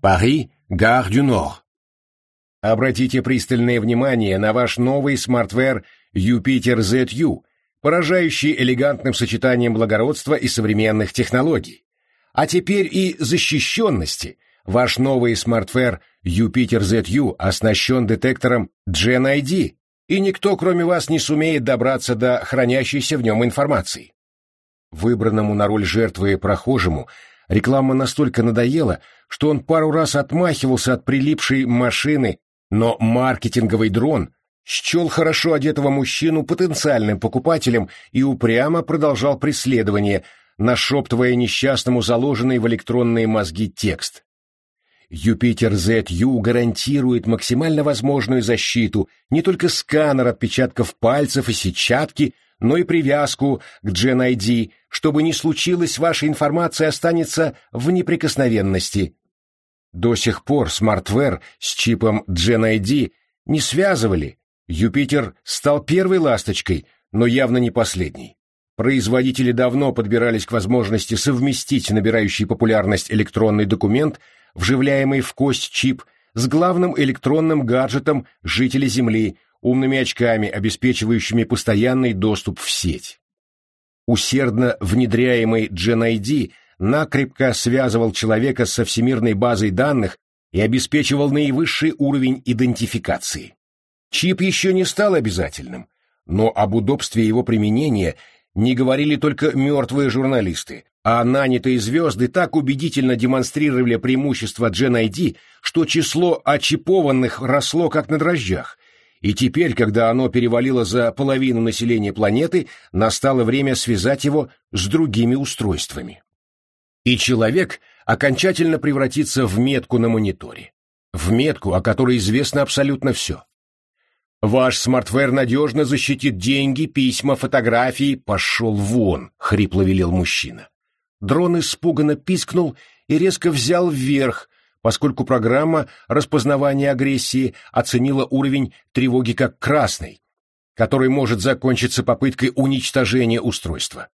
Paris, Gare du Nord. Обратите пристальное внимание на ваш новый смартвер Юпитер ZU, поражающий элегантным сочетанием благородства и современных технологий. А теперь и защищенности. Ваш новый смартвер Юпитер ZU оснащен детектором Gen ID, и никто, кроме вас, не сумеет добраться до хранящейся в нем информации. Выбранному на роль жертвы прохожему реклама настолько надоела, что он пару раз отмахивался от прилипшей машины, но маркетинговый дрон счел хорошо одетого мужчину потенциальным покупателем и упрямо продолжал преследование, нашептывая несчастному заложенный в электронные мозги текст. Юпитер ZU гарантирует максимально возможную защиту, не только сканер отпечатков пальцев и сетчатки, но и привязку к Gen ID, чтобы не случилось, ваша информация останется в неприкосновенности. До сих пор смартвер с чипом Gen ID не связывали. Юпитер стал первой ласточкой, но явно не последней. Производители давно подбирались к возможности совместить набирающий популярность электронный документ, вживляемый в кость чип, с главным электронным гаджетом жителей Земли, умными очками, обеспечивающими постоянный доступ в сеть. Усердно внедряемый Gen ID накрепко связывал человека со всемирной базой данных и обеспечивал наивысший уровень идентификации. Чип еще не стал обязательным, но об удобстве его применения не говорили только мертвые журналисты, а нанятые звезды так убедительно демонстрировали преимущества Gen что число очипованных росло как на дрожжах, и теперь, когда оно перевалило за половину населения планеты, настало время связать его с другими устройствами. И человек окончательно превратится в метку на мониторе. В метку, о которой известно абсолютно все. Ваш смартвер надежно защитит деньги, письма, фотографии. Пошел вон, хрипло велел мужчина. Дрон испуганно пискнул и резко взял вверх, поскольку программа распознавания агрессии оценила уровень тревоги как красный, который может закончиться попыткой уничтожения устройства.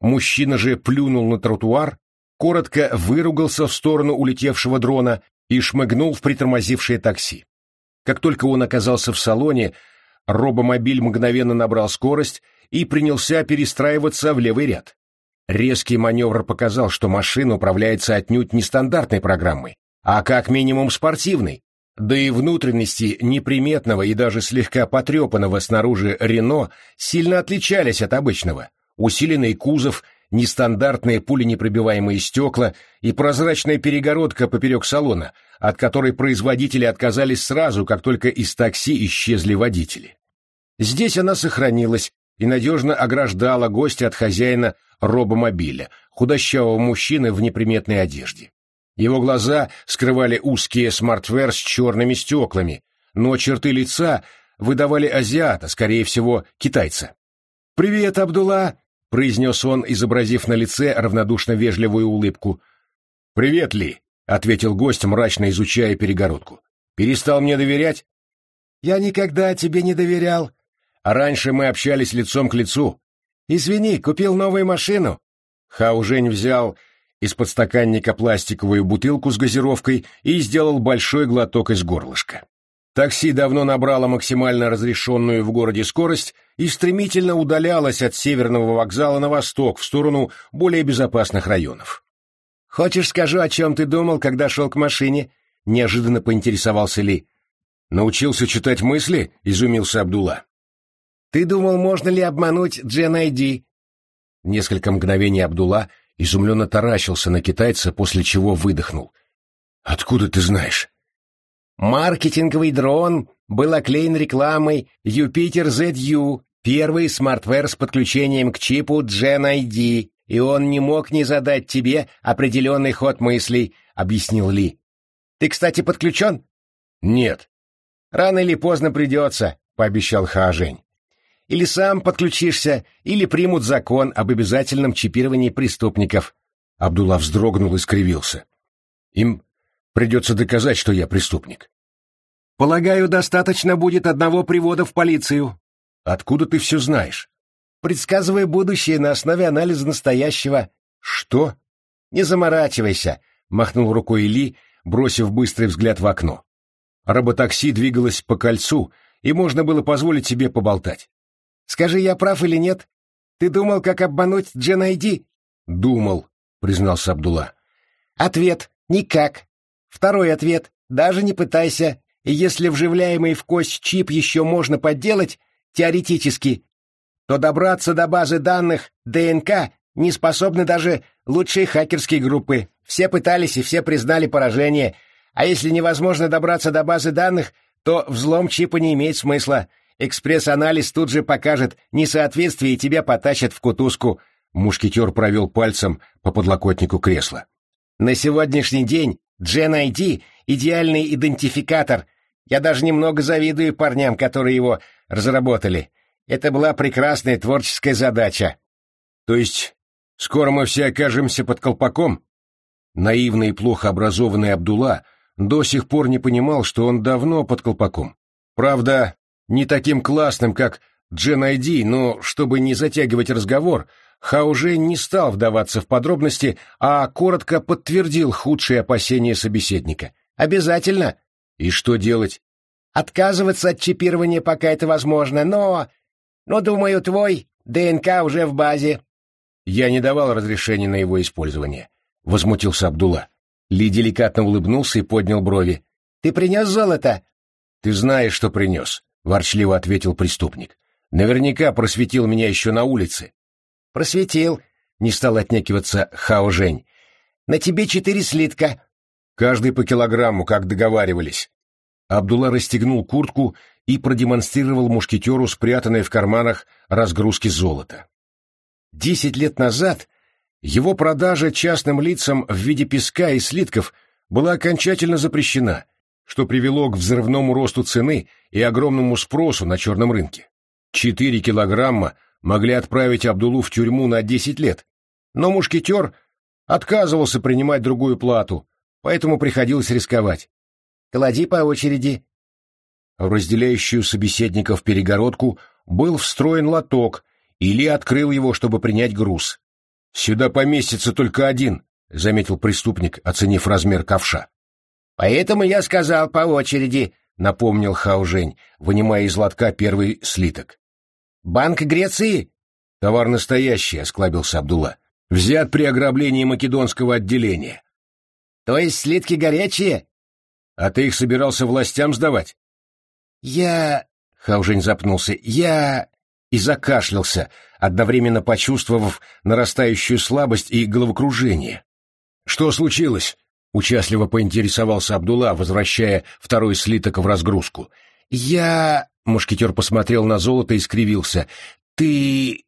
Мужчина же плюнул на тротуар, коротко выругался в сторону улетевшего дрона и шмыгнул в притормозившее такси. Как только он оказался в салоне, робомобиль мгновенно набрал скорость и принялся перестраиваться в левый ряд. Резкий маневр показал, что машина управляется отнюдь нестандартной программой, а как минимум спортивной. Да и внутренности неприметного и даже слегка потрепанного снаружи Рено сильно отличались от обычного. Усиленный кузов, нестандартные пуленепробиваемые стекла и прозрачная перегородка поперек салона — от которой производители отказались сразу, как только из такси исчезли водители. Здесь она сохранилась и надежно ограждала гостя от хозяина робомобиля, худощавого мужчины в неприметной одежде. Его глаза скрывали узкие смартвер с черными стеклами, но черты лица выдавали азиата, скорее всего, китайца. «Привет, Абдулла!» — произнес он, изобразив на лице равнодушно вежливую улыбку. «Привет, Ли!» — ответил гость, мрачно изучая перегородку. «Перестал мне доверять?» «Я никогда тебе не доверял. А раньше мы общались лицом к лицу. Извини, купил новую машину». Хаужень взял из подстаканника пластиковую бутылку с газировкой и сделал большой глоток из горлышка. Такси давно набрало максимально разрешенную в городе скорость и стремительно удалялось от северного вокзала на восток в сторону более безопасных районов. «Хочешь, скажу, о чем ты думал, когда шел к машине?» — неожиданно поинтересовался Ли. «Научился читать мысли?» — изумился Абдулла. «Ты думал, можно ли обмануть Gen ID?» Несколько мгновений Абдулла изумленно таращился на китайца, после чего выдохнул. «Откуда ты знаешь?» «Маркетинговый дрон был оклеен рекламой «Юпитер ZU», первый смартвер с подключением к чипу Gen ID и он не мог не задать тебе определенный ход мыслей», — объяснил Ли. «Ты, кстати, подключен?» «Нет». «Рано или поздно придется», — пообещал Хаожень. «Или сам подключишься, или примут закон об обязательном чипировании преступников». Абдулла вздрогнул и скривился. «Им придется доказать, что я преступник». «Полагаю, достаточно будет одного привода в полицию». «Откуда ты все знаешь?» предсказывая будущее на основе анализа настоящего. Что? Не заморачивайся, махнул рукой Ли, бросив быстрый взгляд в окно. Роботакси двигалось по кольцу, и можно было позволить себе поболтать. «Скажи, я прав или нет? Ты думал, как обмануть Джен Айди?» «Думал», — признался Абдулла. «Ответ — никак. Второй ответ — даже не пытайся. И если вживляемый в кость чип еще можно подделать, теоретически, то добраться до базы данных ДНК не способны даже лучшие хакерские группы. Все пытались и все признали поражение. А если невозможно добраться до базы данных, то взлом чипа не имеет смысла. Экспресс-анализ тут же покажет несоответствие и тебя потащат в кутузку. Мушкетер провел пальцем по подлокотнику кресла. На сегодняшний день Gen ID — идеальный идентификатор. Я даже немного завидую парням, которые его разработали. Это была прекрасная творческая задача. То есть скоро мы все окажемся под колпаком? Наивный и плохо образованный Абдулла до сих пор не понимал, что он давно под колпаком. Правда, не таким классным, как Джен Айди, но, чтобы не затягивать разговор, Хауже не стал вдаваться в подробности, а коротко подтвердил худшие опасения собеседника. «Обязательно!» «И что делать?» «Отказываться от чипирования, пока это возможно, но... Но, думаю, твой ДНК уже в базе». «Я не давал разрешения на его использование», — возмутился Абдулла. Ли деликатно улыбнулся и поднял брови. «Ты принес золото?» «Ты знаешь, что принес», — ворчливо ответил преступник. «Наверняка просветил меня еще на улице». «Просветил», — не стал отнекиваться Хао Жень. «На тебе четыре слитка». «Каждый по килограмму, как договаривались». Абдулла расстегнул куртку и продемонстрировал мушкетеру спрятанные в карманах разгрузки золота. Десять лет назад его продажа частным лицам в виде песка и слитков была окончательно запрещена, что привело к взрывному росту цены и огромному спросу на черном рынке. Четыре килограмма могли отправить Абдулу в тюрьму на десять лет, но мушкетер отказывался принимать другую плату, поэтому приходилось рисковать. «Клади по очереди». В разделяющую собеседников перегородку был встроен лоток, или открыл его, чтобы принять груз. «Сюда поместится только один», — заметил преступник, оценив размер ковша. «Поэтому я сказал по очереди», — напомнил Хаужень, вынимая из лотка первый слиток. «Банк Греции?» «Товар настоящий», — осклабился Абдулла. «Взят при ограблении македонского отделения». «То есть слитки горячие?» «А ты их собирался властям сдавать?» «Я...» — Хаужень запнулся. «Я...» и закашлялся, одновременно почувствовав нарастающую слабость и головокружение. «Что случилось?» — участливо поинтересовался Абдулла, возвращая второй слиток в разгрузку. «Я...» — мушкетер посмотрел на золото и скривился. «Ты...»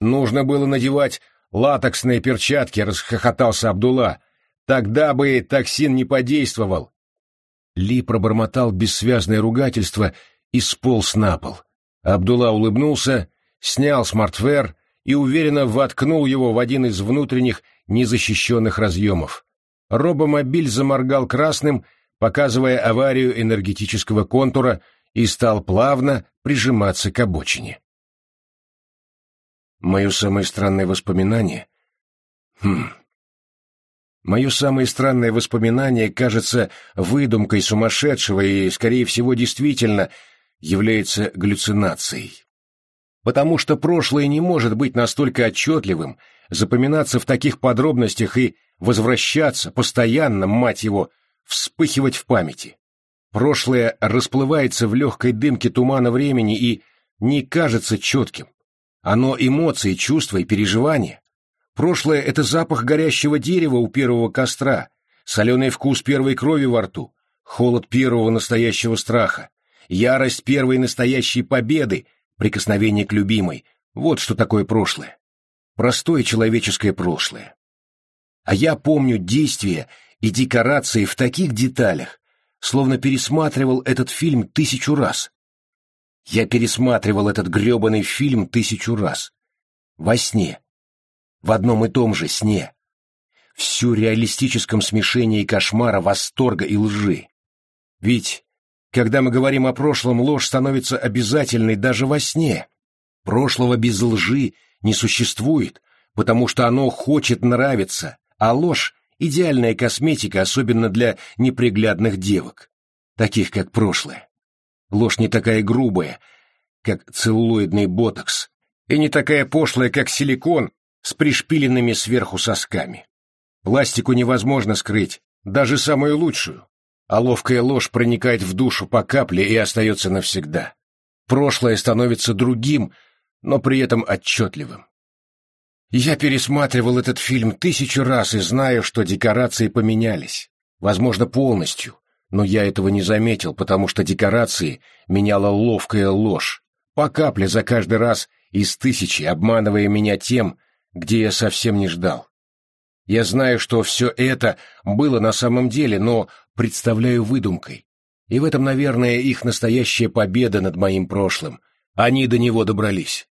«Нужно было надевать латексные перчатки», — расхохотался Абдулла. «Тогда бы токсин не подействовал». Ли пробормотал бессвязное ругательство и сполз на пол. Абдулла улыбнулся, снял смартфер и уверенно воткнул его в один из внутренних незащищенных разъемов. Робомобиль заморгал красным, показывая аварию энергетического контура, и стал плавно прижиматься к обочине. Мое самое странное воспоминание... Хм... Мое самое странное воспоминание кажется выдумкой сумасшедшего и, скорее всего, действительно является галлюцинацией. Потому что прошлое не может быть настолько отчетливым, запоминаться в таких подробностях и возвращаться, постоянно, мать его, вспыхивать в памяти. Прошлое расплывается в легкой дымке тумана времени и не кажется четким. Оно эмоции, чувства и переживания. Прошлое — это запах горящего дерева у первого костра, соленый вкус первой крови во рту, холод первого настоящего страха, ярость первой настоящей победы, прикосновение к любимой. Вот что такое прошлое. Простое человеческое прошлое. А я помню действия и декорации в таких деталях, словно пересматривал этот фильм тысячу раз. Я пересматривал этот гребаный фильм тысячу раз. Во сне. В одном и том же сне. В сюрреалистическом смешении кошмара, восторга и лжи. Ведь когда мы говорим о прошлом, ложь становится обязательной даже во сне. Прошлого без лжи не существует, потому что оно хочет нравиться, а ложь идеальная косметика, особенно для неприглядных девок, таких как прошлое. Ложь не такая грубая, как целлулоидный ботокс, и не такая пошлая, как силикон с пришпиленными сверху сосками. Пластику невозможно скрыть, даже самую лучшую, а ловкая ложь проникает в душу по капле и остается навсегда. Прошлое становится другим, но при этом отчетливым. Я пересматривал этот фильм тысячу раз и знаю, что декорации поменялись. Возможно, полностью, но я этого не заметил, потому что декорации меняла ловкая ложь, по капле за каждый раз из тысячи, обманывая меня тем, где я совсем не ждал. Я знаю, что все это было на самом деле, но представляю выдумкой. И в этом, наверное, их настоящая победа над моим прошлым. Они до него добрались.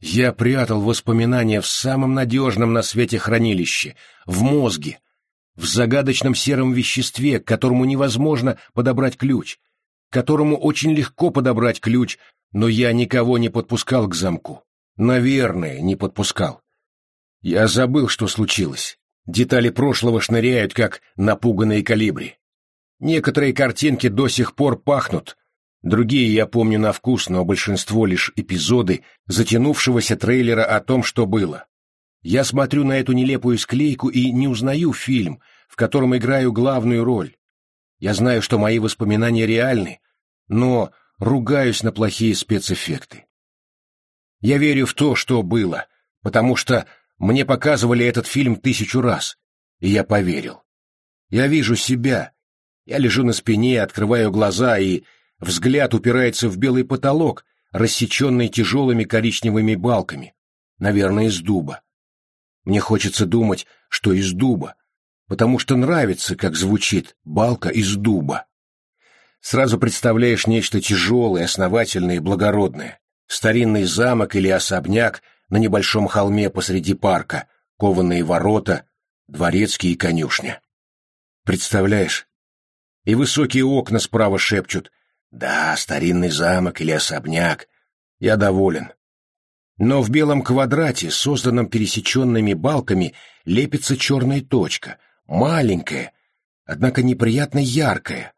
Я прятал воспоминания в самом надежном на свете хранилище, в мозге, в загадочном сером веществе, к которому невозможно подобрать ключ, к которому очень легко подобрать ключ, но я никого не подпускал к замку. Наверное, не подпускал. Я забыл, что случилось. Детали прошлого шныряют, как напуганные калибри. Некоторые картинки до сих пор пахнут, другие я помню на вкус, но большинство лишь эпизоды затянувшегося трейлера о том, что было. Я смотрю на эту нелепую склейку и не узнаю фильм, в котором играю главную роль. Я знаю, что мои воспоминания реальны, но ругаюсь на плохие спецэффекты. Я верю в то, что было, потому что мне показывали этот фильм тысячу раз, и я поверил. Я вижу себя. Я лежу на спине, открываю глаза, и взгляд упирается в белый потолок, рассеченный тяжелыми коричневыми балками, наверное, из дуба. Мне хочется думать, что из дуба, потому что нравится, как звучит балка из дуба. Сразу представляешь нечто тяжелое, основательное и благородное. Старинный замок или особняк на небольшом холме посреди парка, кованые ворота, дворецкий и конюшня. Представляешь? И высокие окна справа шепчут «Да, старинный замок или особняк. Я доволен. Но в белом квадрате, созданном пересеченными балками, лепится черная точка, маленькая, однако неприятно яркая.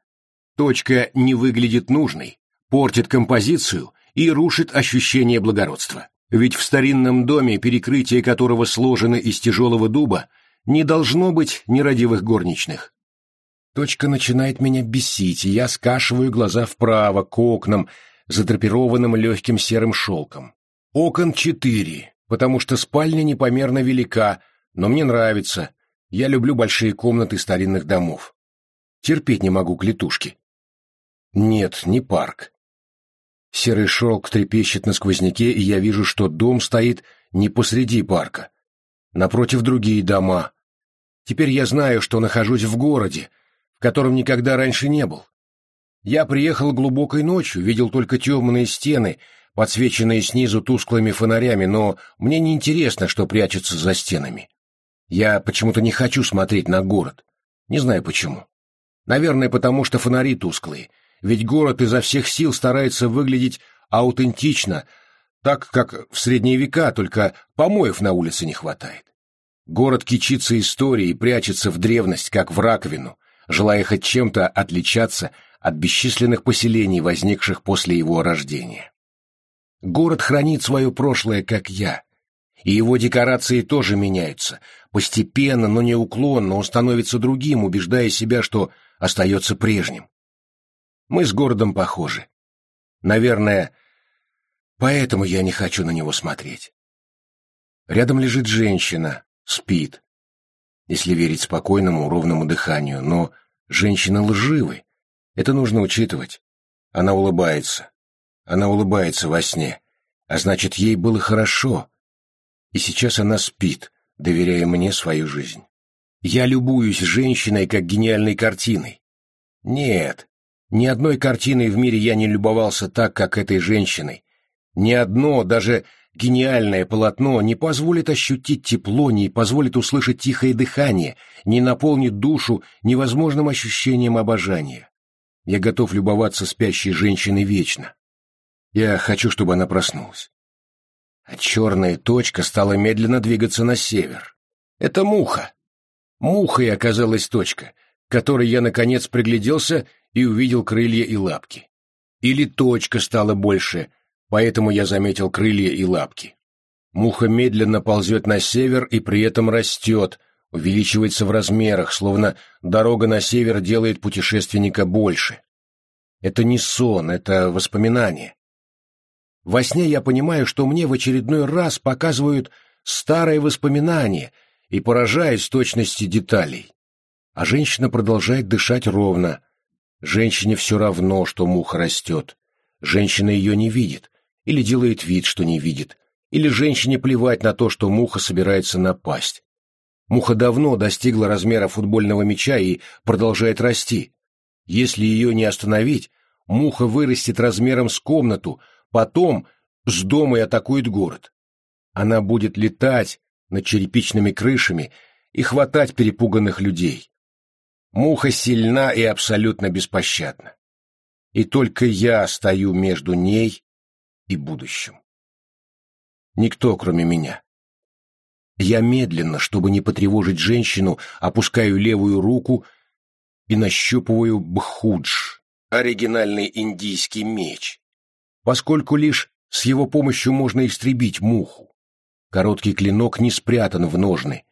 Точка не выглядит нужной, портит композицию и рушит ощущение благородства. Ведь в старинном доме, перекрытие которого сложено из тяжелого дуба, не должно быть нерадивых горничных. Точка начинает меня бесить, и я скашиваю глаза вправо, к окнам, задрапированным легким серым шелком. Окон четыре, потому что спальня непомерно велика, но мне нравится. Я люблю большие комнаты старинных домов. Терпеть не могу клетушки. Нет, не парк. Серый шелк трепещет на сквозняке, и я вижу, что дом стоит не посреди парка. Напротив другие дома. Теперь я знаю, что нахожусь в городе, в котором никогда раньше не был. Я приехал глубокой ночью, видел только темные стены — подсвеченные снизу тусклыми фонарями, но мне не интересно, что прячется за стенами. Я почему-то не хочу смотреть на город. Не знаю почему. Наверное, потому что фонари тусклые, ведь город изо всех сил старается выглядеть аутентично, так как в средние века, только помоев на улице не хватает. Город кичится историей и прячется в древность, как в раковину, желая хоть чем-то отличаться от бесчисленных поселений, возникших после его рождения. Город хранит свое прошлое, как я. И его декорации тоже меняются. Постепенно, но неуклонно он становится другим, убеждая себя, что остается прежним. Мы с городом похожи. Наверное, поэтому я не хочу на него смотреть. Рядом лежит женщина, спит, если верить спокойному, ровному дыханию, но женщины лживы. Это нужно учитывать. Она улыбается. Она улыбается во сне, а значит, ей было хорошо. И сейчас она спит, доверяя мне свою жизнь. Я любуюсь женщиной как гениальной картиной. Нет, ни одной картиной в мире я не любовался так, как этой женщиной. Ни одно, даже гениальное полотно не позволит ощутить тепло, не позволит услышать тихое дыхание, не наполнит душу невозможным ощущением обожания. Я готов любоваться спящей женщиной вечно. Я хочу, чтобы она проснулась. А черная точка стала медленно двигаться на север. Это муха. Мухой оказалась точка, которой я, наконец, пригляделся и увидел крылья и лапки. Или точка стала больше, поэтому я заметил крылья и лапки. Муха медленно ползет на север и при этом растет, увеличивается в размерах, словно дорога на север делает путешественника больше. Это не сон, это воспоминание. Во сне я понимаю, что мне в очередной раз показывают старое воспоминание и поражаюсь точности деталей. А женщина продолжает дышать ровно. Женщине все равно, что муха растет. Женщина ее не видит, или делает вид, что не видит, или женщине плевать на то, что муха собирается напасть. Муха давно достигла размера футбольного мяча и продолжает расти. Если ее не остановить, муха вырастет размером с комнату, потом с дома и атакует город. Она будет летать над черепичными крышами и хватать перепуганных людей. Муха сильна и абсолютно беспощадна. И только я стою между ней и будущим. Никто, кроме меня. Я медленно, чтобы не потревожить женщину, опускаю левую руку и нащупываю бхудж, оригинальный индийский меч, поскольку лишь с его помощью можно истребить муху. Короткий клинок не спрятан в ножны.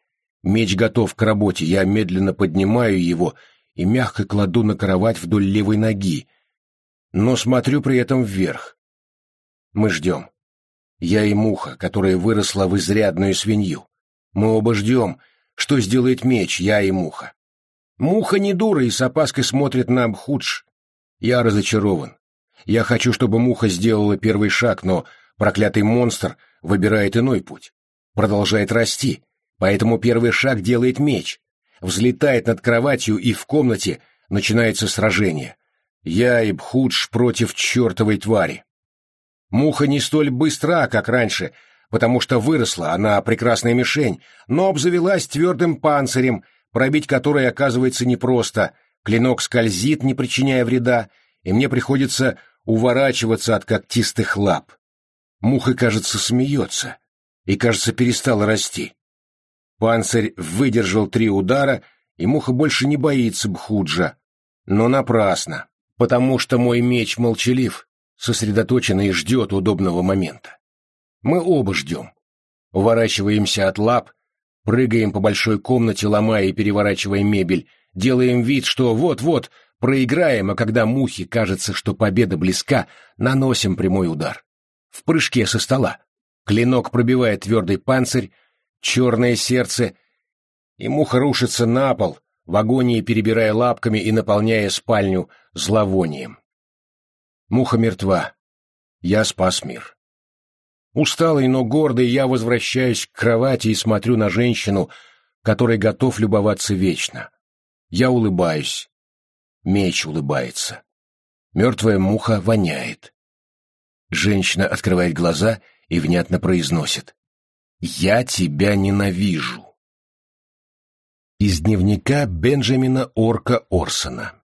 Меч готов к работе, я медленно поднимаю его и мягко кладу на кровать вдоль левой ноги, но смотрю при этом вверх. Мы ждем. Я и муха, которая выросла в изрядную свинью. Мы оба ждем, что сделает меч, я и муха. Муха не дура и с опаской смотрит на Абхудж. Я разочарован. Я хочу, чтобы муха сделала первый шаг, но проклятый монстр выбирает иной путь. Продолжает расти, поэтому первый шаг делает меч. Взлетает над кроватью, и в комнате начинается сражение. Я и Бхудж против чертовой твари. Муха не столь быстра, как раньше, потому что выросла, она прекрасная мишень, но обзавелась твердым панцирем, пробить который оказывается непросто, клинок скользит, не причиняя вреда, и мне приходится уворачиваться от когтистых лап. Муха, кажется, смеется, и, кажется, перестала расти. Панцирь выдержал три удара, и муха больше не боится Бхуджа. Но напрасно, потому что мой меч молчалив, сосредоточен и ждет удобного момента. Мы оба ждем. Уворачиваемся от лап, прыгаем по большой комнате, ломая и переворачивая мебель, делаем вид, что вот-вот проиграем, а когда мухе кажется, что победа близка, наносим прямой удар. В прыжке со стола. Клинок пробивает твердый панцирь, черное сердце, и муха рушится на пол, в агонии перебирая лапками и наполняя спальню зловонием. Муха мертва. Я спас мир. Усталый, но гордый, я возвращаюсь к кровати и смотрю на женщину, которой готов любоваться вечно. Я улыбаюсь. Меч улыбается. Мертвая муха воняет. Женщина открывает глаза и внятно произносит. «Я тебя ненавижу». Из дневника Бенджамина Орка Орсона